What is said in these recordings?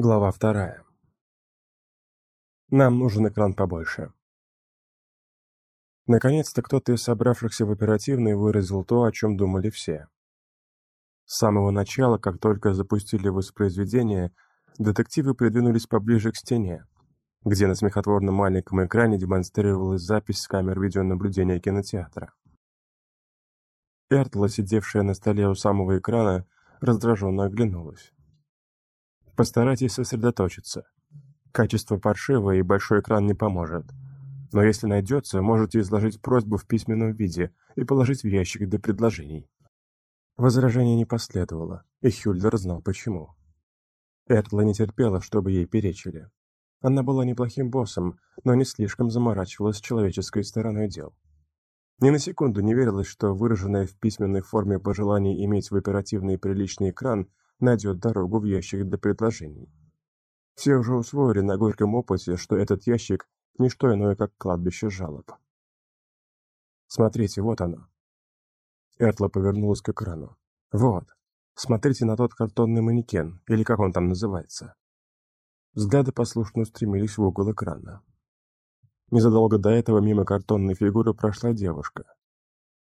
Глава вторая. Нам нужен экран побольше. Наконец-то кто-то из собравшихся в оперативной выразил то, о чем думали все. С самого начала, как только запустили воспроизведение, детективы придвинулись поближе к стене, где на смехотворно маленьком экране демонстрировалась запись с камер видеонаблюдения кинотеатра. Эртла, сидевшая на столе у самого экрана, раздраженно оглянулась. Постарайтесь сосредоточиться. Качество паршивое и большой экран не поможет. Но если найдется, можете изложить просьбу в письменном виде и положить в ящик для предложений. Возражение не последовало, и Хюльдер знал почему. Эртла не терпела, чтобы ей перечили. Она была неплохим боссом, но не слишком заморачивалась человеческой стороной дел. Ни на секунду не верилось, что выраженное в письменной форме пожелание иметь в оперативный приличный экран найдет дорогу в ящик для предложений. Все уже усвоили на горьком опыте, что этот ящик – не что иное, как кладбище жалоб. Смотрите, вот оно. Эртла повернулась к экрану. Вот. Смотрите на тот картонный манекен, или как он там называется. Взгляды послушно устремились в угол экрана. Незадолго до этого мимо картонной фигуры прошла девушка.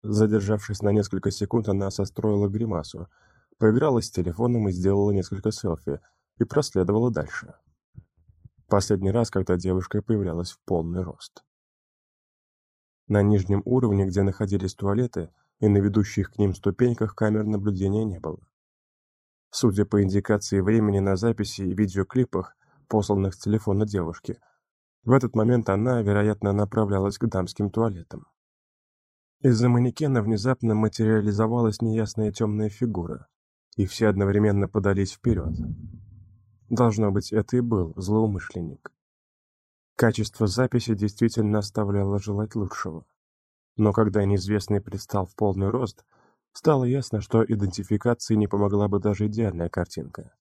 Задержавшись на несколько секунд, она состроила гримасу, поиграла с телефоном и сделала несколько селфи, и проследовала дальше. Последний раз, когда девушка появлялась в полный рост. На нижнем уровне, где находились туалеты, и на ведущих к ним ступеньках камер наблюдения не было. Судя по индикации времени на записи и видеоклипах, посланных с телефона девушки, в этот момент она, вероятно, направлялась к дамским туалетам. Из-за манекена внезапно материализовалась неясная темная фигура и все одновременно подались вперед. Должно быть, это и был злоумышленник. Качество записи действительно оставляло желать лучшего. Но когда неизвестный предстал в полный рост, стало ясно, что идентификации не помогла бы даже идеальная картинка.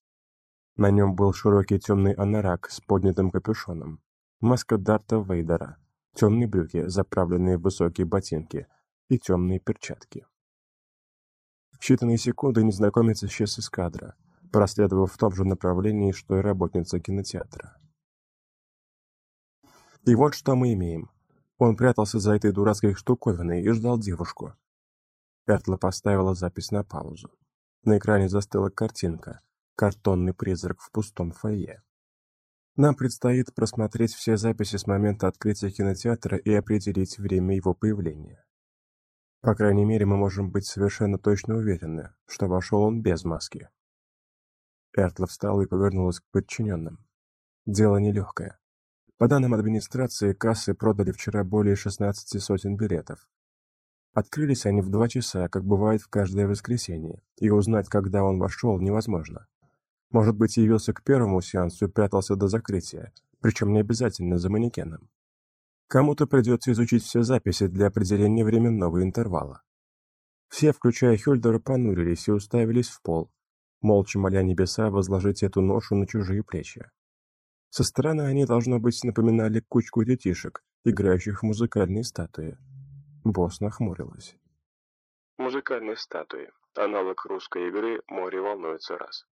На нем был широкий темный анорак с поднятым капюшоном, маска Дарта Вейдера, темные брюки, заправленные в высокие ботинки и темные перчатки. В считанные секунды незнакомец исчез из кадра, проследовав в том же направлении, что и работница кинотеатра. И вот что мы имеем. Он прятался за этой дурацкой штуковиной и ждал девушку. Эртла поставила запись на паузу. На экране застыла картинка. Картонный призрак в пустом фойе. Нам предстоит просмотреть все записи с момента открытия кинотеатра и определить время его появления. По крайней мере, мы можем быть совершенно точно уверены, что вошел он без маски. Эртла встала и повернулась к подчиненным. Дело нелегкое. По данным администрации, кассы продали вчера более 16 сотен билетов. Открылись они в два часа, как бывает в каждое воскресенье, и узнать, когда он вошел, невозможно. Может быть, явился к первому сеансу и прятался до закрытия, причем не обязательно за манекеном. Кому-то придется изучить все записи для определения временного интервала. Все, включая Хюльдера, понурились и уставились в пол, молча моля небеса возложить эту ношу на чужие плечи. Со стороны они, должно быть, напоминали кучку детишек, играющих в музыкальные статуи. Босс нахмурилась. Музыкальные статуи. Аналог русской игры «Море волнуется раз».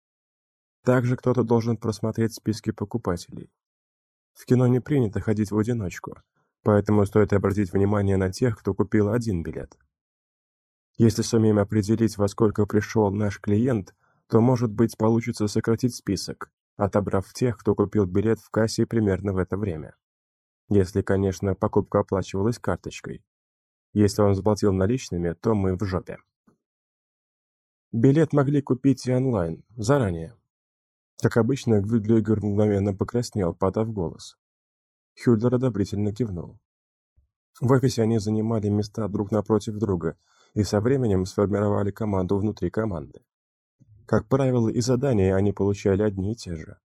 Также кто-то должен просмотреть списки покупателей. В кино не принято ходить в одиночку, Поэтому стоит обратить внимание на тех, кто купил один билет. Если сумеем определить, во сколько пришел наш клиент, то, может быть, получится сократить список, отобрав тех, кто купил билет в кассе примерно в это время. Если, конечно, покупка оплачивалась карточкой. Если он заплатил наличными, то мы в жопе. Билет могли купить и онлайн, заранее. Как обычно, Гвюдлёгер мгновенно покраснел, подав голос. Хюльдер одобрительно кивнул. В офисе они занимали места друг напротив друга и со временем сформировали команду внутри команды. Как правило, и задания они получали одни и те же.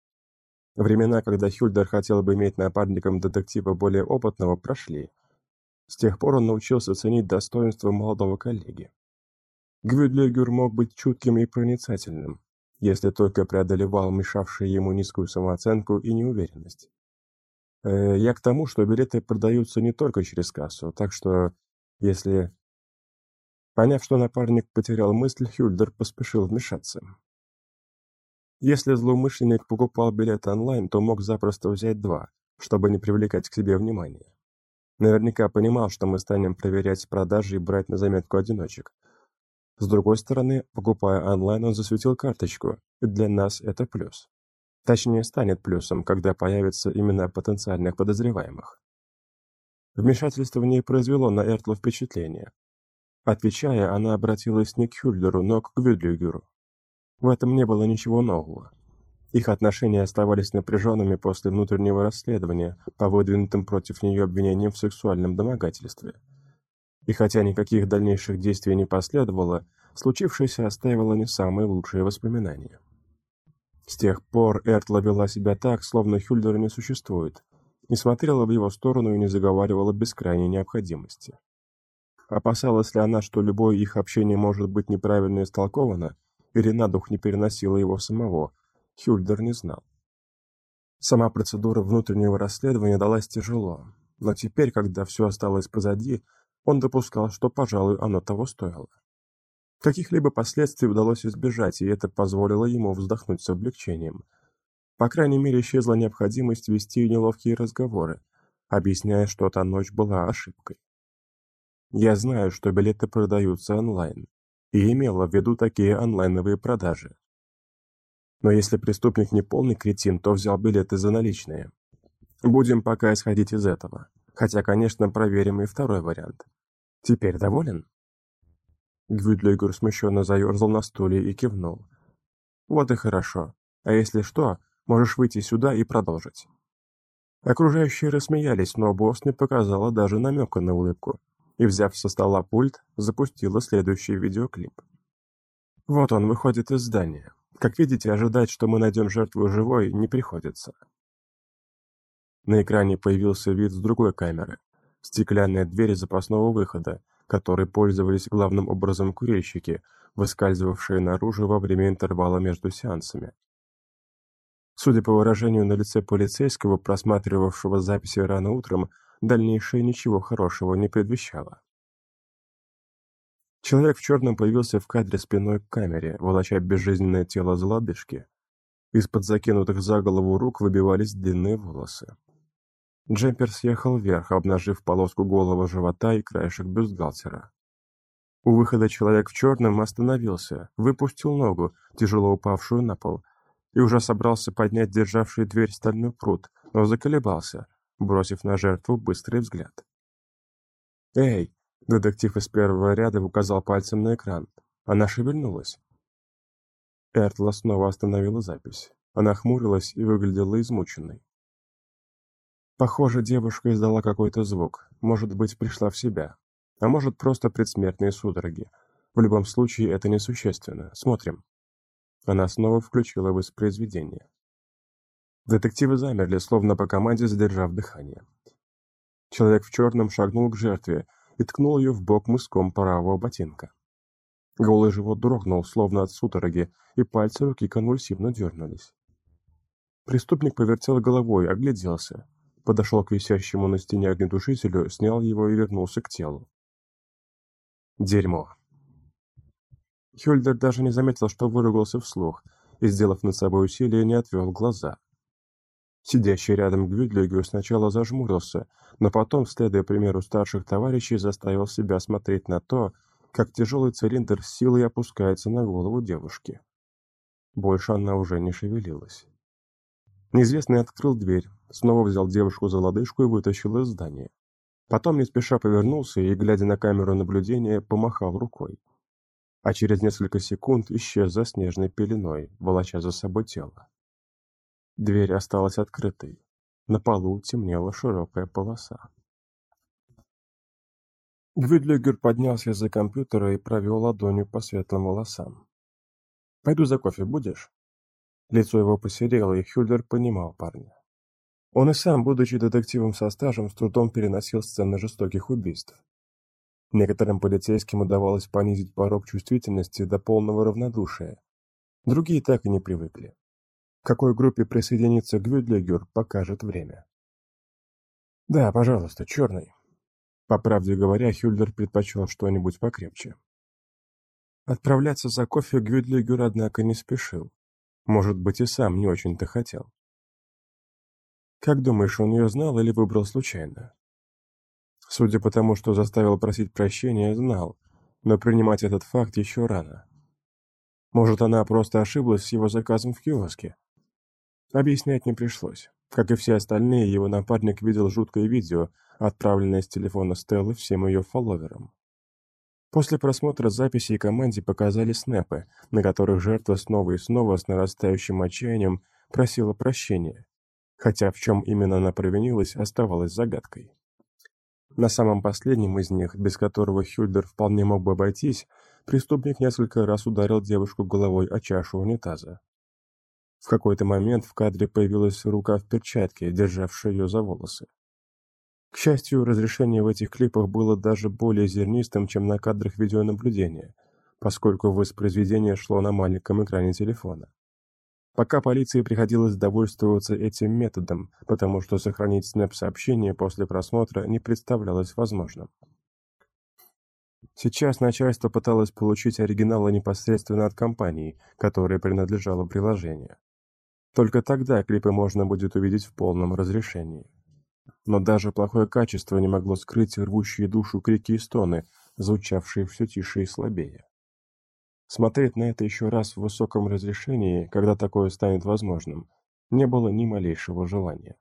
Времена, когда Хюльдер хотел бы иметь напарником детектива более опытного, прошли. С тех пор он научился ценить достоинство молодого коллеги. Гвюдлигер мог быть чутким и проницательным, если только преодолевал мешавшие ему низкую самооценку и неуверенность. Э, я к тому, что билеты продаются не только через кассу, так что, если... Поняв, что напарник потерял мысль, Хюльдер поспешил вмешаться. Если злоумышленник покупал билет онлайн, то мог запросто взять два, чтобы не привлекать к себе внимания. Наверняка понимал, что мы станем проверять продажи и брать на заметку одиночек. С другой стороны, покупая онлайн, он засветил карточку, и для нас это плюс. Точнее, станет плюсом, когда появятся имена потенциальных подозреваемых. Вмешательство в ней произвело на Эртлу впечатление. Отвечая, она обратилась не к Хюльдеру, но к Гвюдлюгеру. В этом не было ничего нового. Их отношения оставались напряженными после внутреннего расследования по выдвинутым против нее обвинениям в сексуальном домогательстве. И хотя никаких дальнейших действий не последовало, случившееся оставило не самые лучшие воспоминания. С тех пор Эртла вела себя так, словно Хюльдера не существует, не смотрела в его сторону и не заговаривала без крайней необходимости. Опасалась ли она, что любое их общение может быть неправильно истолковано, или на дух не переносила его самого, Хюльдер не знал. Сама процедура внутреннего расследования далась тяжело, но теперь, когда все осталось позади, он допускал, что, пожалуй, оно того стоило. Каких-либо последствий удалось избежать, и это позволило ему вздохнуть с облегчением. По крайней мере, исчезла необходимость вести неловкие разговоры, объясняя, что та ночь была ошибкой. Я знаю, что билеты продаются онлайн, и имела в виду такие онлайновые продажи. Но если преступник не полный кретин, то взял билеты за наличные. Будем пока исходить из этого. Хотя, конечно, проверим и второй вариант. Теперь доволен? Гвюдлигер смущенно заерзал на стуле и кивнул. Вот и хорошо. А если что, можешь выйти сюда и продолжить. Окружающие рассмеялись, но босс не показала даже намека на улыбку и, взяв со стола пульт, запустила следующий видеоклип. Вот он выходит из здания. Как видите, ожидать, что мы найдем жертву живой, не приходится. На экране появился вид с другой камеры. Стеклянная дверь запасного выхода, которой пользовались главным образом курильщики, выскальзывавшие наружу во время интервала между сеансами. Судя по выражению на лице полицейского, просматривавшего записи рано утром, дальнейшее ничего хорошего не предвещало. Человек в черном появился в кадре спиной к камере, волоча безжизненное тело за лодыжки. Из-под закинутых за голову рук выбивались длинные волосы. Джемпер съехал вверх, обнажив полоску голого живота и краешек бюстгальтера. У выхода человек в черном остановился, выпустил ногу, тяжело упавшую на пол, и уже собрался поднять державший дверь стальной пруд, но заколебался, бросив на жертву быстрый взгляд. «Эй!» Детектив из первого ряда указал пальцем на экран. Она шевельнулась. Эртла снова остановила запись. Она хмурилась и выглядела измученной. Похоже, девушка издала какой-то звук. Может быть, пришла в себя. А может, просто предсмертные судороги. В любом случае, это несущественно. Смотрим. Она снова включила воспроизведение. Детективы замерли, словно по команде задержав дыхание. Человек в черном шагнул к жертве и ткнул ее в бок мыском правого ботинка. Голый живот дрогнул, словно от судороги, и пальцы руки конвульсивно дернулись. Преступник повертел головой, огляделся, подошел к висящему на стене огнетушителю, снял его и вернулся к телу. Дерьмо. Хюльдер даже не заметил, что выругался вслух, и, сделав над собой усилие, не отвел глаза. Сидящий рядом Гвюдлигер сначала зажмурился, но потом, следуя примеру старших товарищей, заставил себя смотреть на то, как тяжелый цилиндр с силой опускается на голову девушки. Больше она уже не шевелилась. Неизвестный открыл дверь, снова взял девушку за лодыжку и вытащил из здания. Потом не спеша повернулся и, глядя на камеру наблюдения, помахал рукой. А через несколько секунд исчез за снежной пеленой, волоча за собой тело. Дверь осталась открытой. На полу темнела широкая полоса. Гвюдлигер поднялся из-за компьютера и провел ладонью по светлым волосам. «Пойду за кофе будешь?» Лицо его посерело, и Хюльдер понимал парня. Он и сам, будучи детективом со стажем, с трудом переносил сцены жестоких убийств. Некоторым полицейским удавалось понизить порог чувствительности до полного равнодушия. Другие так и не привыкли какой группе присоединиться Гвюдлигер, покажет время. Да, пожалуйста, черный. По правде говоря, Хюльдер предпочел что-нибудь покрепче. Отправляться за кофе Гвюдлигер, однако, не спешил. Может быть, и сам не очень-то хотел. Как думаешь, он ее знал или выбрал случайно? Судя по тому, что заставил просить прощения, знал, но принимать этот факт еще рано. Может, она просто ошиблась с его заказом в киоске? Объяснять не пришлось. Как и все остальные, его напарник видел жуткое видео, отправленное с телефона Стеллы всем ее фолловерам. После просмотра записей команде показали снэпы, на которых жертва снова и снова с нарастающим отчаянием просила прощения, хотя в чем именно она провинилась, оставалось загадкой. На самом последнем из них, без которого Хюльдер вполне мог бы обойтись, преступник несколько раз ударил девушку головой о чашу унитаза. В какой-то момент в кадре появилась рука в перчатке, державшая ее за волосы. К счастью, разрешение в этих клипах было даже более зернистым, чем на кадрах видеонаблюдения, поскольку воспроизведение шло на маленьком экране телефона. Пока полиции приходилось довольствоваться этим методом, потому что сохранить снэп-сообщение после просмотра не представлялось возможным. Сейчас начальство пыталось получить оригиналы непосредственно от компании, которой принадлежало приложение. Только тогда клипы можно будет увидеть в полном разрешении. Но даже плохое качество не могло скрыть рвущие душу крики и стоны, звучавшие все тише и слабее. Смотреть на это еще раз в высоком разрешении, когда такое станет возможным, не было ни малейшего желания.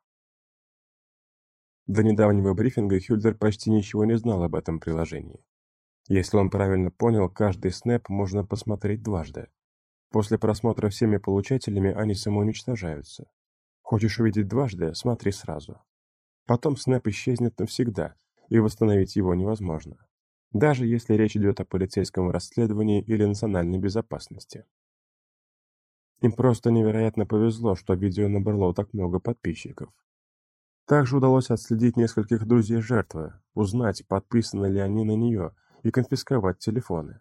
До недавнего брифинга Хюльдер почти ничего не знал об этом приложении. Если он правильно понял, каждый снэп можно посмотреть дважды. После просмотра всеми получателями они самоуничтожаются. Хочешь увидеть дважды – смотри сразу. Потом снэп исчезнет навсегда, и восстановить его невозможно даже если речь идет о полицейском расследовании или национальной безопасности. Им просто невероятно повезло, что видео набрало так много подписчиков. Также удалось отследить нескольких друзей жертвы, узнать, подписаны ли они на нее, и конфисковать телефоны.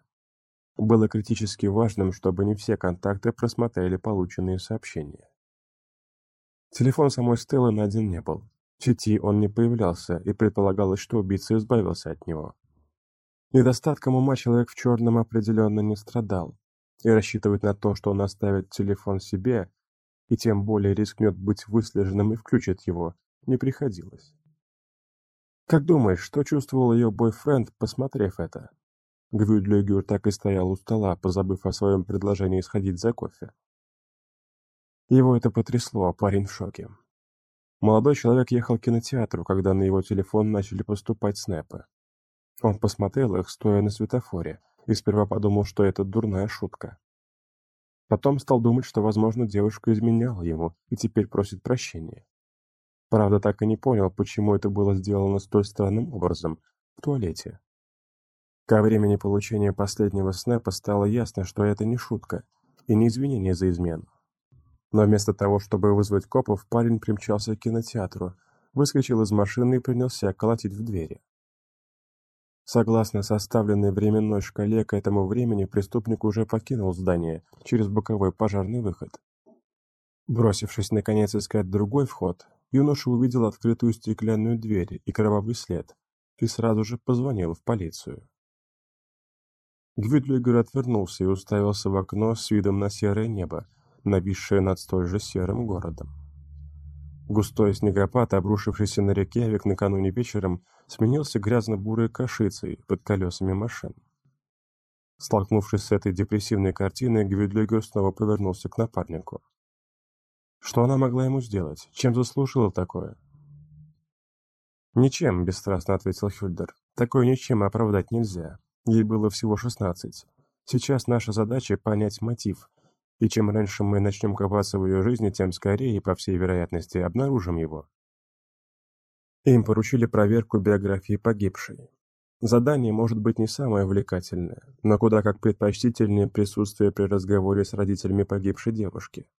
Было критически важным, чтобы не все контакты просмотрели полученные сообщения. Телефон самой Стеллы найден не был. Сети он не появлялся, и предполагалось, что убийца избавился от него. Недостатком ума человек в черном определенно не страдал, и рассчитывать на то, что он оставит телефон себе, и тем более рискнет быть выслеженным и включит его, не приходилось. Как думаешь, что чувствовал ее бойфренд, посмотрев это? Гвюдлюгюр так и стоял у стола, позабыв о своем предложении сходить за кофе. Его это потрясло, а парень в шоке. Молодой человек ехал к кинотеатру, когда на его телефон начали поступать снэпы. Он посмотрел их, стоя на светофоре, и сперва подумал, что это дурная шутка. Потом стал думать, что, возможно, девушка изменяла ему и теперь просит прощения. Правда, так и не понял, почему это было сделано столь странным образом, в туалете. Ко времени получения последнего снэпа стало ясно, что это не шутка и не извинение за измену. Но вместо того, чтобы вызвать копов, парень примчался к кинотеатру, выскочил из машины и принялся колотить в двери. Согласно составленной временной шкале, к этому времени преступник уже покинул здание через боковой пожарный выход. Бросившись наконец искать другой вход, юноша увидел открытую стеклянную дверь и кровавый след, и сразу же позвонил в полицию. Гвюдлигер отвернулся и уставился в окно с видом на серое небо, нависшее над столь же серым городом. Густой снегопад, обрушившийся на Рейкьявик накануне вечером, сменился грязно-бурой кашицей под колесами машин. Столкнувшись с этой депрессивной картиной, Гвюдлигер снова повернулся к напарнику. Что она могла ему сделать? Чем заслужила такое? «Ничем», — бесстрастно ответил Хюльдер. «Такое ничем оправдать нельзя. Ей было всего шестнадцать. Сейчас наша задача — понять мотив, и чем раньше мы начнем копаться в ее жизни, тем скорее, по всей вероятности, обнаружим его. Им поручили проверку биографии погибшей. Задание может быть не самое увлекательное, но куда как предпочтительнее присутствие при разговоре с родителями погибшей девушки.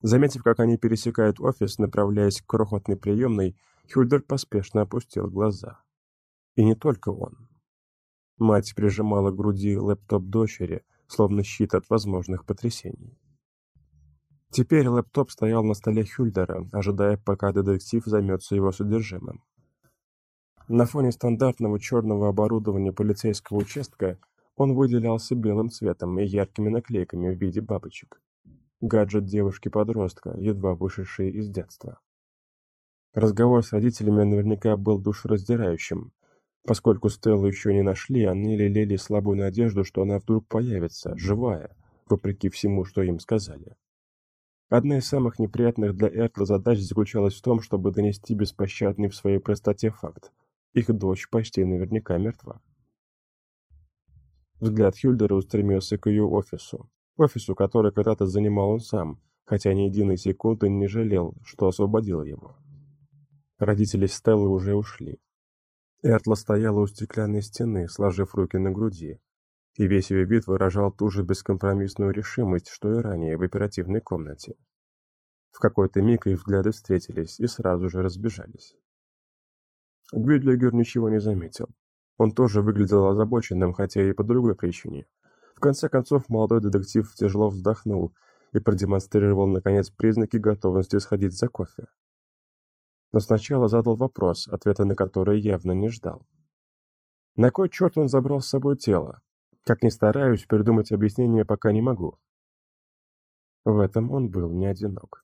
Заметив, как они пересекают офис, направляясь к крохотной приемной, Хюльдер поспешно опустил глаза. И не только он. Мать прижимала к груди лэптоп дочери, словно щит от возможных потрясений. Теперь лэптоп стоял на столе Хюльдера, ожидая, пока детектив займется его содержимым. На фоне стандартного черного оборудования полицейского участка он выделялся белым цветом и яркими наклейками в виде бабочек. гаджет девушки-подростка, едва вышедшей из детства. Разговор с родителями наверняка был душераздирающим. Поскольку Стеллу еще не нашли, они лелели слабую надежду, что она вдруг появится, живая, вопреки всему, что им сказали. Одна из самых неприятных для Эртла задач заключалась в том, чтобы донести беспощадный в своей простоте факт. Их дочь почти наверняка мертва. Взгляд Хюльдера устремился к ее офису. Офису, который когда-то занимал он сам, хотя ни единой секунды не жалел, что освободил его. Родители Стеллы уже ушли. Эртла стояла у стеклянной стены, сложив руки на груди, и весь ее вид выражал ту же бескомпромиссную решимость, что и ранее в оперативной комнате. В какой-то миг их взгляды встретились и сразу же разбежались. Гвидлигер ничего не заметил. Он тоже выглядел озабоченным, хотя и по другой причине. В конце концов, молодой детектив тяжело вздохнул и продемонстрировал, наконец, признаки готовности сходить за кофе. Но сначала задал вопрос, ответа на который явно не ждал. На кой черт он забрал с собой тело? Как ни стараюсь, придумать объяснение пока не могу. В этом он был не одинок.